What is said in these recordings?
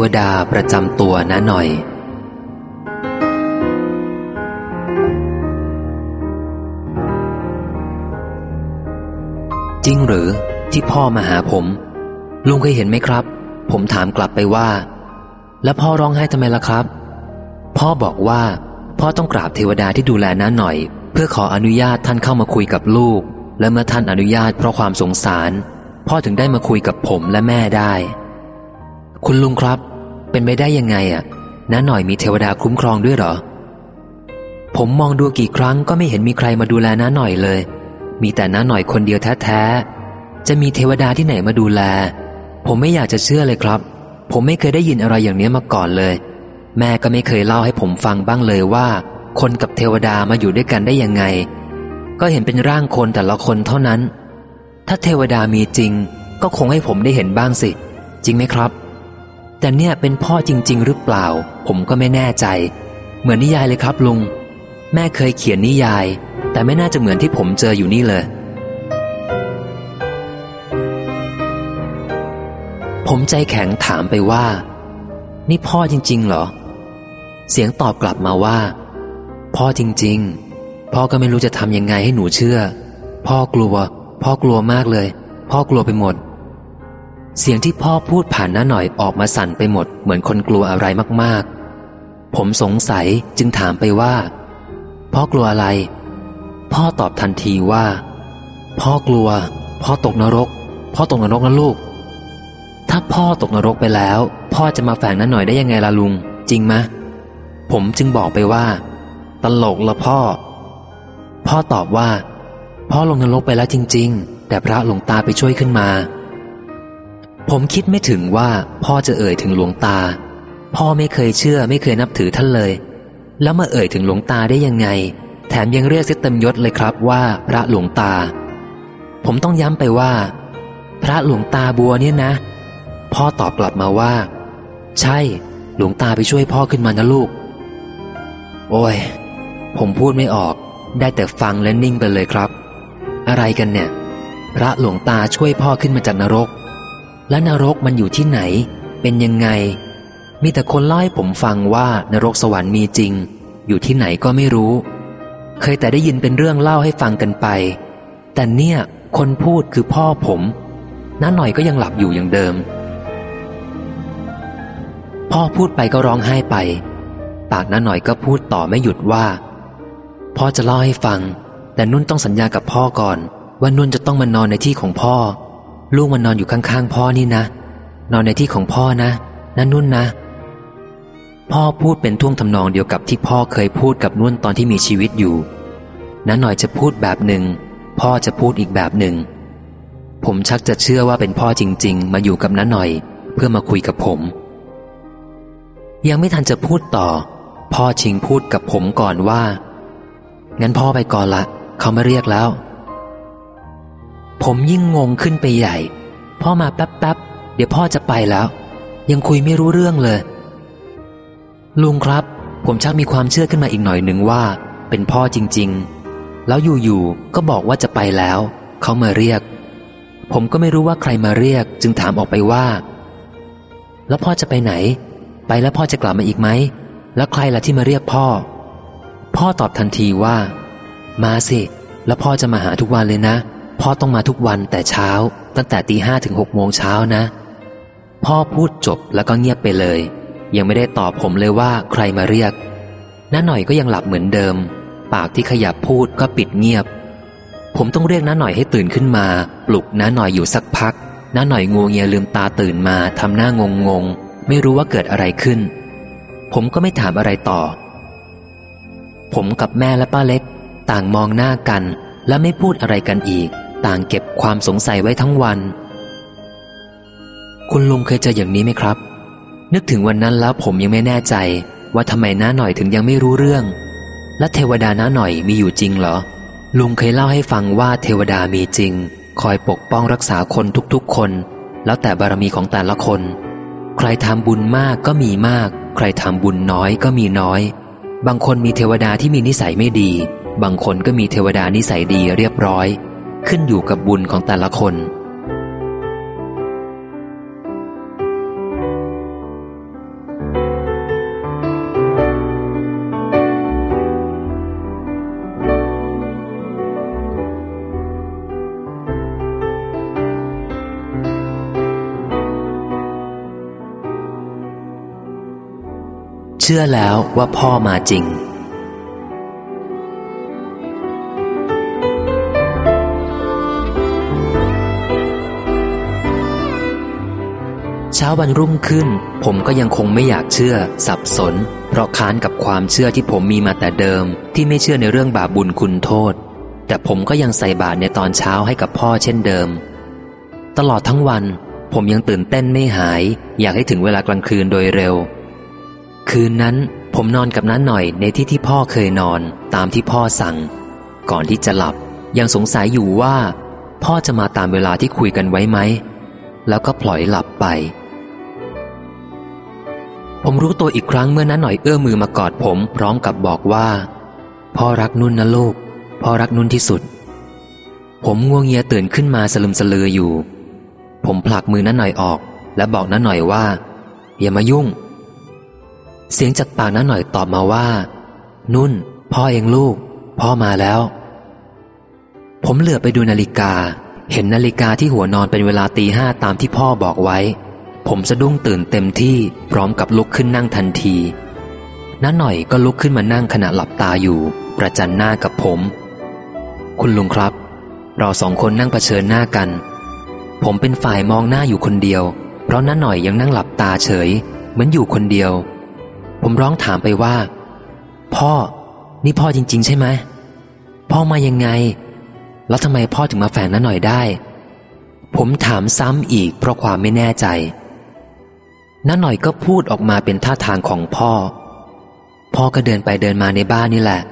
วดาประจำตัวนะหน่อย จริงหรือที่พ่อมาหาผม ลุงเคยเห็นไหมครับ ผมถามกลับไปว่า แล้วพ่อร้องไห้ทำไมล่ะครับ พ่อบอกว่า พ่อต้องกราบเทวดาที่ดูแลน้าหน่อย เพื่อขออนุญาตท่านเข้ามาคุยกับลูก และเมื่อท่านอนุญาตเพราะความสงสาร พ่อถึงได้มาคุยกับผมและแม่ได้ คุณลุงครับ เป็นไปได้ยังไงอะน้าหน่อยมีเทวดาคุ้มครองด้วยเหรอ ผมมองดูกี่ครั้งก็ไม่เห็นมีใครมาดูแลน้าหน่อยเลย มีแต่น้าหน่อยคนเดียวแท้ๆ จะมีเทวดาที่ไหนมาดูแล ผมไม่อยากจะเชื่อเลยครับ ผมไม่เคยได้ยินอะไรอย่างนี้มาก่อนเลย แม่ก็ไม่เคยเล่าให้ผมฟังบ้างเลยว่า คนกับเทวดามาอยู่ด้วยกันได้ยังไง ก็เห็นเป็นร่างคนแต่ละคนเท่านั้น ถ้าเทวดามีจริง ก็คงให้ผมได้เห็นบ้างสิ จริงไหมครับ แต่เนี่ยเป็นพ่อจริง ๆ หรือเปล่า ผมก็ไม่แน่ใจ เหมือนนิยายเลยครับลุง แม่เคยเขียนนิยาย แต่ไม่น่าจะเหมือนที่ผมเจออยู่นี่เลย ผมใจแข็งถามไปว่า นี่พ่อจริง ๆ เหรอ เสียงตอบกลับมาว่า พ่อจริง ๆ พ่อก็ไม่รู้จะทำยังไงให้หนูเชื่อ พ่อกลัว พ่อกลัวมากเลย พ่อกลัวไปหมด เสียงที่พ่อพูดผ่านน้าหน่อยออกมาสั่นไปหมด เหมือนคนกลัวอะไรมากๆ ผมสงสัยจึงถามไปว่าพ่อกลัวอะไร พ่อตอบทันทีว่า พ่อกลัว พ่อตกนรก พ่อตกนรกนะลูก ถ้าพ่อตกนรกไปแล้ว พ่อจะมาแฝงนั้นหน่อยได้ยังไงล่ะลุง จริงไหมผมจึงบอกไปว่า ตลกละพ่อ พ่อตอบว่า พ่อลงนรกไปแล้วจริง ๆ แต่พระหลวงตาไปช่วยขึ้นมา ผมคิดไม่ถึงว่าพ่อจะเอ่ยถึงหลวงตา พ่อไม่เคยเชื่อไม่เคยนับถือท่านเลย แล้วมาเอ่ยถึงหลวงตาได้ยังไง แถมยังเรียกเสียเต็มยศเลยครับว่าพระหลวงตา ผมต้องย้ำไปว่า พระหลวงตาบัวเนี่ยนะ พ่อตอบกลับมาว่า ใช่ หลวงตาไปช่วยพ่อขึ้นมานะลูก โอ้ย ผมพูดไม่ออกได้แต่ฟังและนิ่งไปเลยครับ อะไรกันเนี่ย พระหลวงตาช่วยพ่อขึ้นมาจากนรก และนรกมันอยู่ที่ไหน เป็นยังไง มีแต่คนเล่าให้ผมฟังว่านรกสวรรค์มีจริง อยู่ที่ไหนก็ไม่รู้ เคยแต่ได้ยินเป็นเรื่องเล่าให้ฟังกันไป แต่เนี่ยคนพูดคือพ่อผมน้าหน่อยก็ยังหลับอยู่อย่างเดิม พ่อพูดไปก็ร้องไห้ไป ปากน้าหน่อยก็พูดต่อไม่หยุดว่า พ่อจะเล่าให้ฟัง แต่นุ่นต้องสัญญากับพ่อก่อน ว่านุ่นจะต้องมานอนในที่ของพ่อ ลูกมานนอนอยู่ข้างๆ พ่อนี่นะ นอนในที่ของพ่อนะ นั่นนุ่นนะ พ่อพูดเป็นท่วงทำนองเดียวกับที่พ่อเคยพูดกับนุ่นตอนที่มีชีวิตอยู่น้าหน่อยจะพูดแบบหนึ่ง พ่อจะพูดอีกแบบหนึ่ง ผมชักจะเชื่อว่าเป็นพ่อจริง ๆ มาอยู่กับน้าหน่อย เพื่อมาคุยกับผม ยังไม่ทันจะพูดต่อ พ่อชิงพูดกับผมก่อนว่า งั้นพ่อไปก่อนละ เขาไมาเรียกแล้ว ผมยิ่งงงขึ้นไปใหญ่ พ่อมาแป๊บๆ เดี๋ยวพ่อจะไปแล้ว ยังคุยไม่รู้เรื่องเลย ลุงครับ ผมชักมีความเชื่อขึ้นมาอีกหน่อยหนึ่งว่า เป็นพ่อจริง ๆ แล้วอยู่ๆก็บอกว่าจะไปแล้ว เขามาเรียก ผมก็ไม่รู้ว่าใครมาเรียก จึงถามออกไปว่า แล้วพ่อจะไปไหน ไปแล้วพ่อจะกลับมาอีกไหมแล้วใครล่ะที่มาเรียกพ่อ พ่อตอบทันทีว่า มาสิ แล้วพ่อจะมาหาทุกวันเลยนะ พ่อต้องมาทุกวันแต่เช้า ตั้งแต่ตีห้าถึงหกโมงเช้านะ พ่อพูดจบแล้วก็เงียบไปเลย ยังไม่ได้ตอบผมเลยว่าใครมาเรียกน้าหน่อยก็ยังหลับเหมือนเดิม ปากที่ขยับพูดก็ปิดเงียบ ผมต้องเรียกน้าหน่อยให้ตื่นขึ้นมา ปลุกน้าหน่อยอยู่สักพักน้าหน่อยงูเงียลืมตาตื่นมาทำหน้างงงงไม่รู้ว่าเกิดอะไรขึ้น ผมก็ไม่ถามอะไรต่อ ผมกับแม่และป้าเล็ก ต่างมองหน้ากันและไม่พูดอะไรกันอีก ต่างเก็บความสงสัยไว้ทั้งวัน คุณลุงเคยเจออย่างนี้ไหมครับ นึกถึงวันนั้นแล้วผมยังไม่แน่ใจ ว่าทำไมน้าหน่อยถึงยังไม่รู้เรื่อง และเทวดาน้าหน่อยมีอยู่จริงเหรอ ลุงเคยเล่าให้ฟังว่าเทวดามีจริง คอยปกป้องรักษาคนทุกๆคน แล้วแต่บารมีของแต่ละคน ใครทำบุญมากก็มีมาก ใครทำบุญน้อยก็มีน้อย บางคนมีเทวดาที่มีนิสัยไม่ดี บางคนก็มีเทวดานิสัยดีเรียบร้อย ขึ้นอยู่กับบุญของแต่ละคน เชื่อแล้วว่าพ่อมาจริง วันรุ่งขึ้น ผมก็ยังคงไม่อยากเชื่อ สับสน เพราะค้านกับความเชื่อที่ผมมีมาแต่เดิม ที่ไม่เชื่อในเรื่องบาปบุญคุณโทษ แต่ผมก็ยังใส่บาตรในตอนเช้าให้กับพ่อเช่นเดิม ตลอดทั้งวัน ผมยังตื่นเต้นไม่หาย อยากให้ถึงเวลากลางคืนโดยเร็ว คืนนั้นผมนอนกับน้าหน่อยในที่ที่พ่อเคยนอนตามที่พ่อสั่ง ก่อนที่จะหลับยังสงสัยอยู่ว่า พ่อจะมาตามเวลาที่คุยกันไว้ไหม แล้วก็ปล่อยหลับไป ผมรู้ตัวอีกครั้งเมื่อน้าหน่อยเอื้อมือมากอดผม พร้อมกับบอกว่า พ่อรักนุ่นนะลูก พ่อรักนุ่นที่สุด ผมง่วงเงียตื่นขึ้นมาสลึมสลืออยู่ ผมผลักมือน้าหน่อยออก และบอกน้าหน่อยว่า อย่ามายุ่ง เสียงจากปากน้าหน่อยตอบมาว่า นุ่น พ่อเองลูก พ่อมาแล้ว ผมเหลือไปดูนาฬิกา เห็นนาฬิกาที่หัวนอนเป็นเวลาตีห้าตามที่พ่อบอกไว้ ผมสะดุ้งตื่นเต็มที่พร้อมกับลุกขึ้นนั่งทันทีน้าหน่อยก็ลุกขึ้นมานั่งขณะหลับตาอยู่ ประจันหน้ากับผม คุณลุงครับ เราสองคนนั่งเผชิญหน้ากัน ผมเป็นฝ่ายมองหน้าอยู่คนเดียว เพราะน้าหน่อยยังนั่งหลับตาเฉย เหมือนอยู่คนเดียว ผมร้องถามไปว่า พ่อ นี่พ่อจริง ๆ ใช่ไหมพ่อมายังไง แล้วทำไมพ่อถึงมาแฝงน้าหน่อยได้ ผมถามซ้ำอีกเพราะความไม่แน่ใจ น้าหน่อยก็พูดออกมาเป็นท่าทางของพ่อ พ่อก็เดินไปเดินมาในบ้านนี่แหละ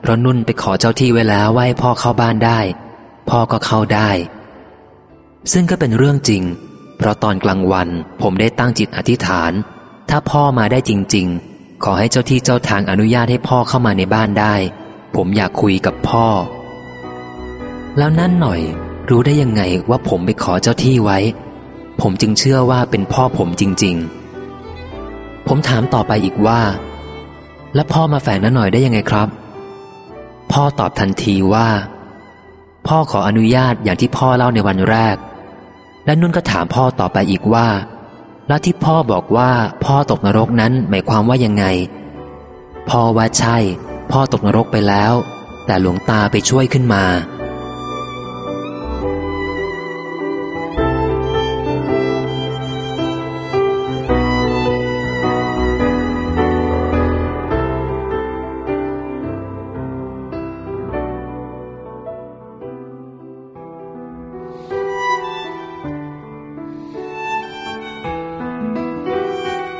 เพราะนุ่นไปขอเจ้าที่ไว้แล้วว่าให้พ่อเข้าบ้านได้ พ่อก็เข้าได้ ซึ่งก็เป็นเรื่องจริง เพราะตอนกลางวันผมได้ตั้งจิตอธิษฐาน ถ้าพ่อมาได้จริง ๆ ขอให้เจ้าที่เจ้าทางอนุญาตให้พ่อเข้ามาในบ้านได้ ผมอยากคุยกับพ่อ แล้วนั่นหน่อย รู้ได้ยังไงว่าผมไปขอเจ้าที่ไว้ ผมจึงเชื่อว่าเป็นพ่อผมจริง ๆ ผมถามต่อไปอีกว่า แล้วพ่อมาแฝงน้าหน่อยได้ยังไงครับ พ่อตอบทันทีว่า พ่อขออนุญาตอย่างที่พ่อเล่าในวันแรก และนุ่นก็ถามพ่อต่อไปอีกว่า แล้วที่พ่อบอกว่าพ่อตกนรกนั้นหมายความว่ายังไง พ่อว่าใช่ พ่อตกนรกไปแล้ว แต่หลวงตาไปช่วยขึ้นมา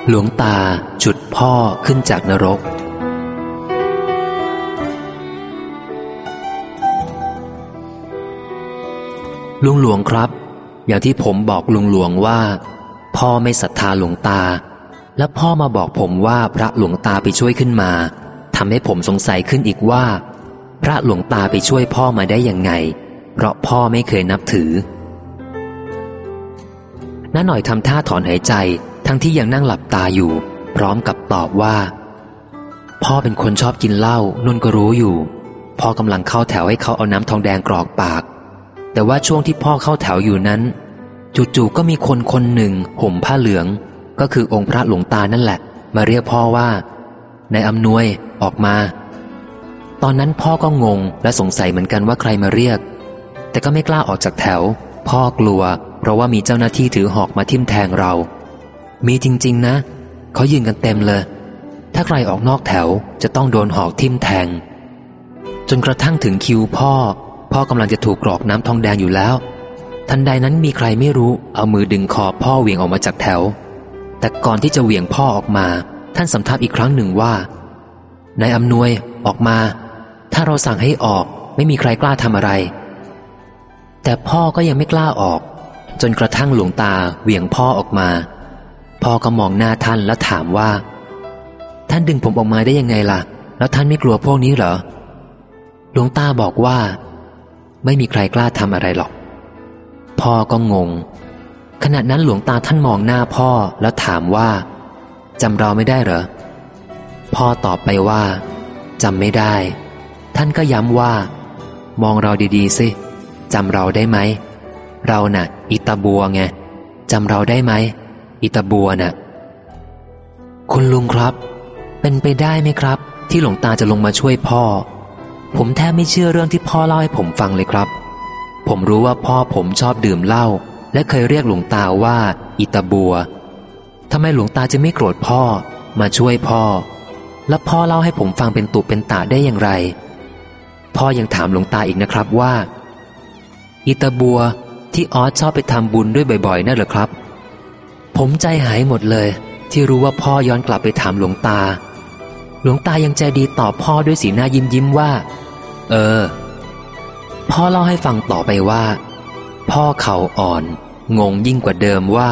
หลวงตาจุดพ่อขึ้นจากนรก ลุงหลวงครับ อย่างที่ผมบอกลุงหลวงว่า พ่อไม่ศรัทธาหลวงตา และพ่อมาบอกผมว่าพระหลวงตาไปช่วยขึ้นมาทำให้ผมสงสัยขึ้นอีกว่า พระหลวงตาไปช่วยพ่อมาได้ยังไง เพราะพ่อไม่เคยนับถือน้าหน่อยทำท่าถอนหายใจ ทั้งที่ยังนั่งหลับตาอยู่ พร้อมกับตอบว่า พ่อเป็นคนชอบกินเหล้านุ่นก็รู้อยู่ พ่อกำลังเข้าแถวให้เขาเอาน้ำทองแดงกรอกปาก แต่ว่าช่วงที่พ่อเข้าแถวอยู่นั้น จู่ๆก็มีคนคนหนึ่งห่มผ้าเหลือง ก็คือองค์พระหลวงตานั่นแหละ มาเรียกพ่อว่านายอำนวยออกมา ตอนนั้นพ่อก็งงและสงสัยเหมือนกันว่าใครมาเรียก แต่ก็ไม่กล้าออกจากแถว พ่อกลัว เพราะว่ามีเจ้าหน้าที่ถือหอกมาทิ่มแทงเรา มีจริง ๆ นะเขายืนกันเต็มเลย ถ้าใครออกนอกแถวจะต้องโดนหอกทิ่มแทง จนกระทั่งถึงคิวพ่อ พ่อกำลังจะถูกกรอกน้ำทองแดงอยู่แล้ว ทันใดนั้นมีใครไม่รู้เอามือดึงคอพ่อเหวี่ยงออกมาจากแถว แต่ก่อนที่จะเหวี่ยงพ่อออกมา ท่านสำทับอีกครั้งหนึ่งว่านายอำนวยออกมา ถ้าเราสั่งให้ออกไม่มีใครกล้าทำอะไร แต่พ่อก็ยังไม่กล้าออก จนกระทั่งหลวงตาเหวี่ยงพ่อออกมา พ่อก็มองหน้าท่านแล้วถามว่า ท่านดึงผมออกมาได้ยังไงล่ะ แล้วท่านไม่กลัวพวกนี้เหรอ หลวงตาบอกว่า ไม่มีใครกล้าทำอะไรหรอก พ่อก็งง ขณะนั้นหลวงตาท่านมองหน้าพ่อแล้วถามว่าจำเราไม่ได้เหรอ พ่อตอบไปว่าจำไม่ได้ ท่านก็ย้ำว่า มองเราดีๆสิจำเราได้ไหม เราน่ะ อิตาบัวไงจำเราได้ไหม อิตาบัวน่ะคุณลุงครับ เป็นไปได้ไหมครับ ที่หลวงตาจะลงมาช่วยพ่อ ผมแทบไม่เชื่อเรื่องที่พ่อเล่าให้ผมฟังเลยครับ ผมรู้ว่าพ่อผมชอบดื่มเหล้าและเคยเรียกหลวงตาว่า อิตาบัวทำไมหลวงตาจะไม่โกรธพ่อ มาช่วยพ่อ แล้วพ่อเล่าให้ผมฟังเป็นตุเป็นตาได้อย่างไร พ่อยังถามหลวงตาอีกนะครับว่า อิตาบัวที่ออสชอบไปทำบุญด้วยบ่อยๆนั่นเหรอครับ ผมใจหายหมดเลย ที่รู้ว่าพ่อย้อนกลับไปถามหลวงตา หลวงตายังใจดีตอบพ่อด้วยสีหน้ายิ้มยิ้มว่า เออ พ่อเล่าให้ฟังต่อไปว่า พ่อเขาอ่อน งงยิ่งกว่าเดิมว่า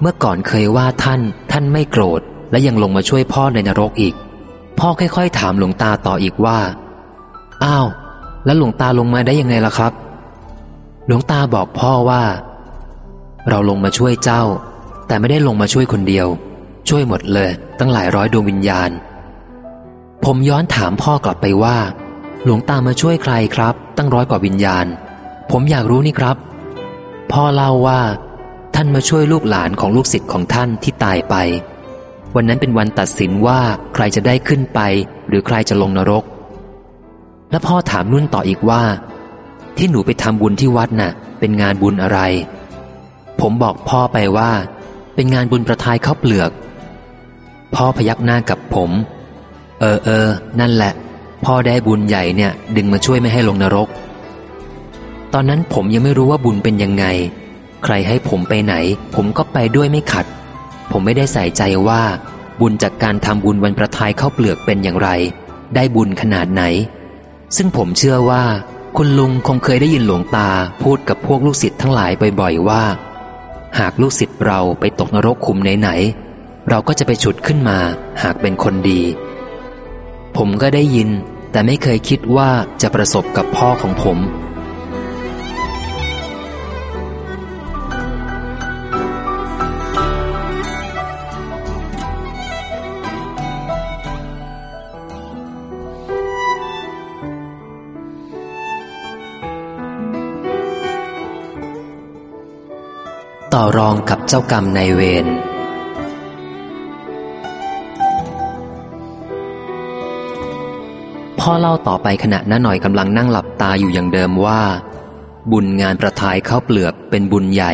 เมื่อก่อนเคยว่าท่าน ท่านไม่โกรธ และยังลงมาช่วยพ่อในนรกอีก พ่อค่อยๆ ถามหลวงตาต่ออีกว่า อ้าว แล้วหลวงตาลงมาได้ยังไงล่ะครับ หลวงตาบอกพ่อว่า เราลงมาช่วยเจ้า แต่ไม่ได้ลงมาช่วยคนเดียว ช่วยหมดเลย ตั้งหลายร้อยดวงวิญญาณ ผมย้อนถามพ่อกลับไปว่า หลวงตามาช่วยใครครับ ตั้งร้อยกว่าวิญญาณ ผมอยากรู้นี่ครับ พ่อเล่าว่า ท่านมาช่วยลูกหลานของลูกศิษย์ของท่านที่ตายไป วันนั้นเป็นวันตัดสินว่าใครจะได้ขึ้นไป หรือใครจะลงนรก และพ่อถามนุ่นต่ออีกว่า ที่หนูไปทำบุญที่วัดน่ะ เป็นงานบุญอะไร ผมบอกพ่อไปว่า เป็นงานบุญประทายข้าวเปลือก พ่อพยักหน้ากับผม เออเออ นั่นแหละ พ่อได้บุญใหญ่เนี่ย ดึงมาช่วยไม่ให้ลงนรก ตอนนั้นผมยังไม่รู้ว่าบุญเป็นยังไง ใครให้ผมไปไหน ผมก็ไปด้วยไม่ขัด ผมไม่ได้ใส่ใจว่า บุญจากการทำบุญวันประทายข้าวเปลือกเป็นอย่างไร ได้บุญขนาดไหน ซึ่งผมเชื่อว่า คุณลุงคงเคยได้ยินหลวงตาพูดกับพวกลูกศิษย์ทั้งหลายบ่อยๆว่า หากลูกศิษย์เราไปตกนรกขุมไหนๆเราก็จะไปฉุดขึ้นมา หากเป็นคนดี ผมก็ได้ยิน แต่ไม่เคยคิดว่าจะประสบกับพ่อของผม ต่อรองกับเจ้ากรรมนายเวรพ่อเล่าต่อไปขณะน้าหน่อยกำลังนั่งหลับตาอยู่อย่างเดิมว่า บุญงานประทายเข้าเปลือกเป็นบุญใหญ่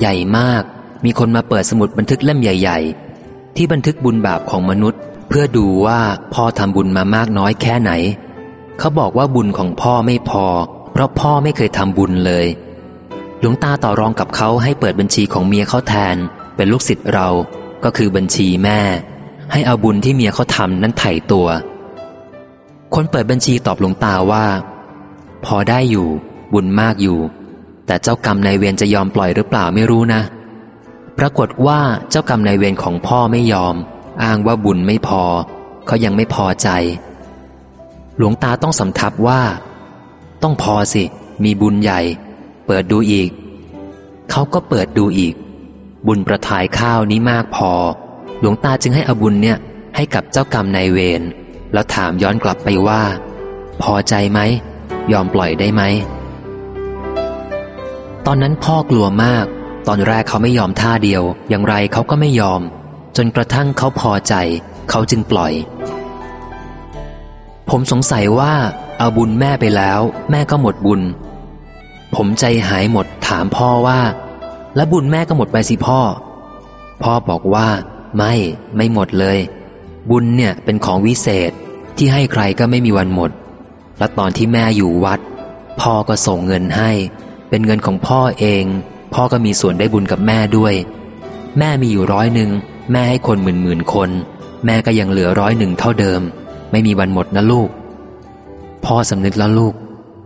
ใหญ่มาก มีคนมาเปิดสมุดบันทึกเล่มใหญ่ ๆ ที่บันทึกบุญบาปของมนุษย์ เพื่อดูว่าพ่อทำบุญมามากน้อยแค่ไหน เขาบอกว่าบุญของพ่อไม่พอ เพราะพ่อไม่เคยทำบุญเลย ลวงตาต่อรองกับเขาให้เปิดบัญชีของเมียเขาแทน เป็นลูกศิษย์เรา ก็คือบัญชีแม่ ให้เอาบุญที่เมียเขาทำนั้นไถ่ตัว คนเปิดบัญชีตอบหลวงตาว่า พอได้อยู่ บุญมากอยู่ แต่เจ้ากรรมนายเวรจะยอมปล่อยหรือเปล่าไม่รู้นะ ปรากฏว่าเจ้ากรรมนายเวรของพ่อไม่ยอม อ้างว่าบุญไม่พอ เขายังไม่พอใจ หลวงตาต้องสำทับว่า ต้องพอสิ มีบุญใหญ่ เปิดดูอีก เขาก็เปิดดูอีก บุญประทายข้าวนี้มากพอ หลวงตาจึงให้อบุญเนี่ยให้กับเจ้ากรรมนายเวรแล้วถามย้อนกลับไปว่า พอใจไหม ยอมปล่อยได้ไหม ตอนนั้นพ่อกลัวมาก ตอนแรกเขาไม่ยอมท่าเดียว อย่างไรเขาก็ไม่ยอม จนกระทั่งเขาพอใจ เขาจึงปล่อย ผมสงสัยว่าเอาบุญแม่ไปแล้ว แม่ก็หมดบุญ ผมใจหายหมดถามพ่อว่า แล้วบุญแม่ก็หมดไปสิพ่อ พ่อบอกว่า ไม่ ไม่หมดเลย บุญเนี่ยเป็นของวิเศษที่ให้ใครก็ไม่มีวันหมด และตอนที่แม่อยู่วัด พ่อก็ส่งเงินให้ เป็นเงินของพ่อเอง พ่อก็มีส่วนได้บุญกับแม่ด้วย แม่มีอยู่ร้อยหนึ่งแม่ให้คนหมื่นหมื่นคน แม่ก็ยังเหลือร้อยหนึ่งเท่าเดิม ไม่มีวันหมดนะลูก พ่อสำนึกแล้วลูก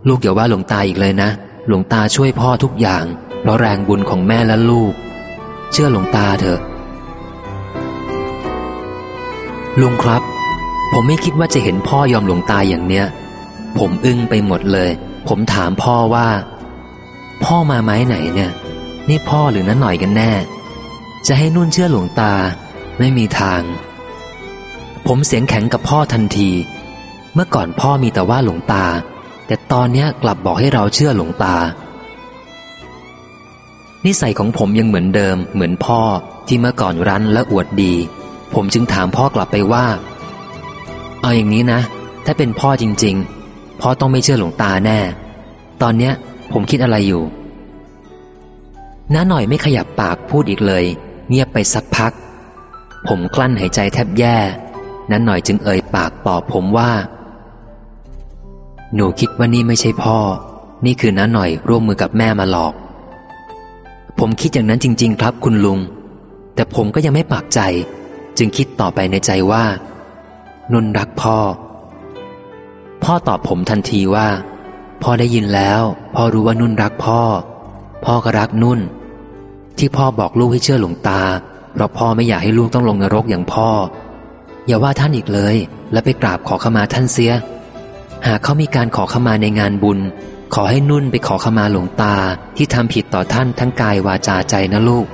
ลูกอย่าว่าหลวงตาอีกเลยนะ หลวงตาช่วยพ่อทุกอย่าง เพราะแรงบุญของแม่และลูก เชื่อหลวงตาเถอะ ลุงครับ ผมไม่คิดว่าจะเห็นพ่อยอมหลวงตาอย่างเนี้ย ผมอึ้งไปหมดเลย ผมถามพ่อว่า พ่อมาไม้ไหนเนี่ย นี่พ่อหรือน้าหน่อยกันแน่ จะให้นุ่นเชื่อหลวงตา ไม่มีทาง ผมเสียงแข็งกับพ่อทันที เมื่อก่อนพ่อมีแต่ว่าหลวงตา แต่ตอนนี้กลับบอกให้เราเชื่อหลวงตา นิสัยของผมยังเหมือนเดิม เหมือนพ่อที่เมื่อก่อนรั้นและอวดดี ผมจึงถามพ่อกลับไปว่า เอาอย่างนี้นะ ถ้าเป็นพ่อจริง ๆ พ่อต้องไม่เชื่อหลวงตาแน่ ตอนเนี้ยผมคิดอะไรอยู่น้าหน่อยไม่ขยับปากพูดอีกเลย เงียบไปสักพัก ผมกลั้นหายใจแทบแย่น้าหน่อยจึงเอ่ยปากตอบผมว่า หนูคิดว่านี่ไม่ใช่พ่อ นี่คือน้าหน่อยร่วมมือกับแม่มาหลอก ผมคิดอย่างนั้นจริง ๆ ครับคุณลุง แต่ผมก็ยังไม่ปากใจ จึงคิดต่อไปในใจว่า นุ่นรักพ่อ พ่อตอบผมทันทีว่า พ่อได้ยินแล้ว พ่อรู้ว่านุ่นรักพ่อ พ่อก็รักนุ่น ที่พ่อบอกลูกให้เชื่อหลวงตา เพราะพ่อไม่อยากให้ลูกต้องลงนรกอย่างพ่อ อย่าว่าท่านอีกเลย และไปกราบขอขมาท่านเสีย หากเขามีการขอขมาในงานบุญ ขอให้นุ่นไปขอขมาหลวงตาที่ทำผิดต่อท่านทั้งกายวาจาใจนะลูก